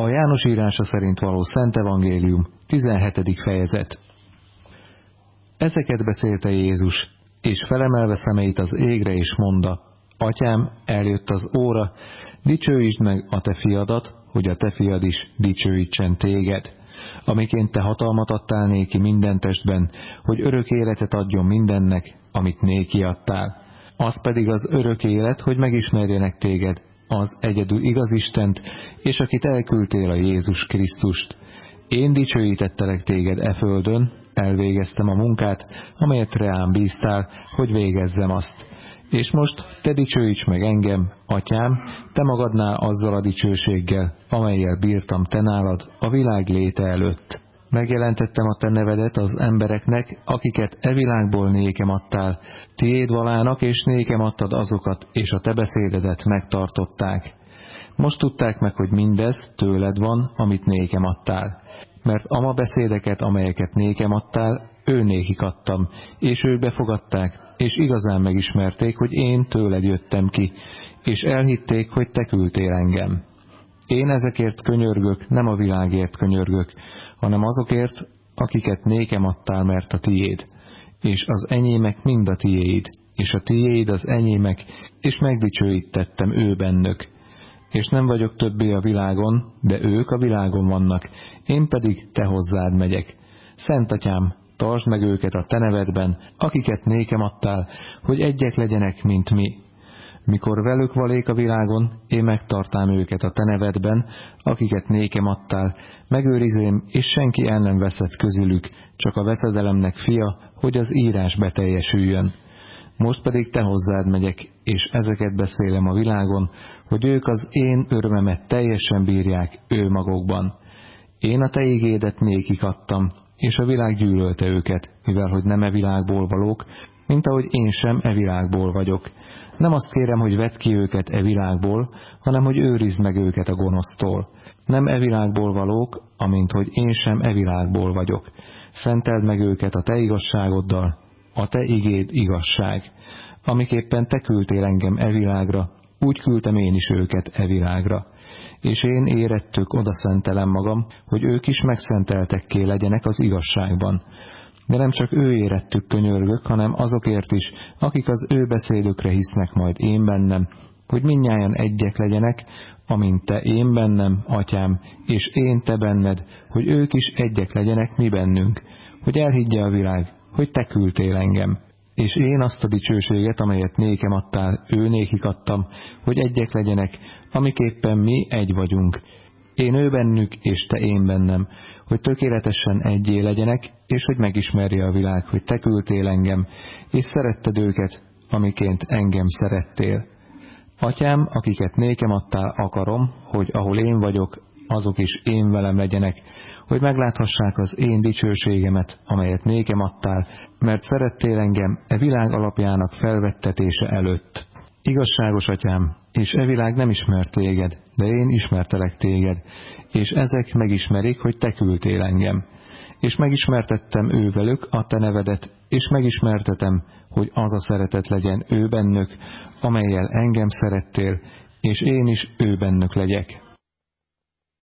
A János írása szerint való Szent Evangélium, 17. fejezet. Ezeket beszélte Jézus, és felemelve szemeit az égre is monda, Atyám, eljött az óra, dicsőítsd meg a te fiadat, hogy a te fiad is dicsőítsen téged. Amiként te hatalmat adtál néki minden testben, hogy örök életet adjon mindennek, amit néki adtál. Az pedig az örök élet, hogy megismerjenek téged, az egyedül igaz Istent, és akit elküldtél a Jézus Krisztust. Én dicsőítettelek téged e földön, elvégeztem a munkát, amelyet reám bíztál, hogy végezzem azt. És most te dicsőíts meg engem, atyám, te magadnál azzal a dicsőséggel, amelyel bírtam te nálad a világ léte előtt. Megjelentettem a te nevedet az embereknek, akiket e világból nékem adtál. Tiéd valának, és nékem adtad azokat, és a te beszédedet megtartották. Most tudták meg, hogy mindez tőled van, amit nékem adtál. Mert ama beszédeket, amelyeket nékem adtál, ő nékik adtam, és ők befogadták, és igazán megismerték, hogy én tőled jöttem ki, és elhitték, hogy te küldtél engem. Én ezekért könyörgök, nem a világért könyörgök, hanem azokért, akiket nékem adtál, mert a tiéd. És az enyémek mind a tiéd, és a tiéd az enyémek, és megdicsőítettem ő bennök. És nem vagyok többé a világon, de ők a világon vannak, én pedig te hozzád megyek. Szent atyám, tartsd meg őket a te nevedben, akiket nékem adtál, hogy egyek legyenek, mint mi, mikor velük valék a világon, én megtartám őket a te nevedben, akiket nékem adtál, megőrizém, és senki el nem veszett közülük, csak a veszedelemnek fia, hogy az írás beteljesüljön. Most pedig te hozzád megyek, és ezeket beszélem a világon, hogy ők az én örömemet teljesen bírják ő magukban. Én a te igédet nékik adtam, és a világ gyűlölte őket, mivel hogy nem e világból valók, mint ahogy én sem e világból vagyok. Nem azt kérem, hogy vedd ki őket e világból, hanem hogy őrizd meg őket a gonosztól. Nem e világból valók, amint hogy én sem e világból vagyok. Szenteld meg őket a te igazságoddal, a te igéd igazság. Amiképpen te küldtél engem e világra, úgy küldtem én is őket e világra. És én érettük oda szentelem magam, hogy ők is megszenteltekké legyenek az igazságban de nem csak ő érettük könyörgök, hanem azokért is, akik az ő beszédükre hisznek majd én bennem, hogy minnyáján egyek legyenek, amint te én bennem, atyám, és én te benned, hogy ők is egyek legyenek mi bennünk, hogy elhiggye a világ, hogy te küldtél engem. És én azt a dicsőséget, amelyet nékem adtál, ő nékik adtam, hogy egyek legyenek, amiképpen mi egy vagyunk. Én ő bennük, és te én bennem, hogy tökéletesen egyé legyenek, és hogy megismerje a világ, hogy te küldtél engem, és szeretted őket, amiként engem szerettél. Atyám, akiket nékem adtál, akarom, hogy ahol én vagyok, azok is én velem legyenek, hogy megláthassák az én dicsőségemet, amelyet nékem adtál, mert szerettél engem e világ alapjának felvettetése előtt. Igazságos atyám, és e világ nem ismert téged, de én ismertelek téged, és ezek megismerik, hogy te küldtél engem. És megismertettem ővelük a te nevedet, és megismertetem, hogy az a szeretet legyen ő bennök, amelyel engem szerettél, és én is ő bennök legyek.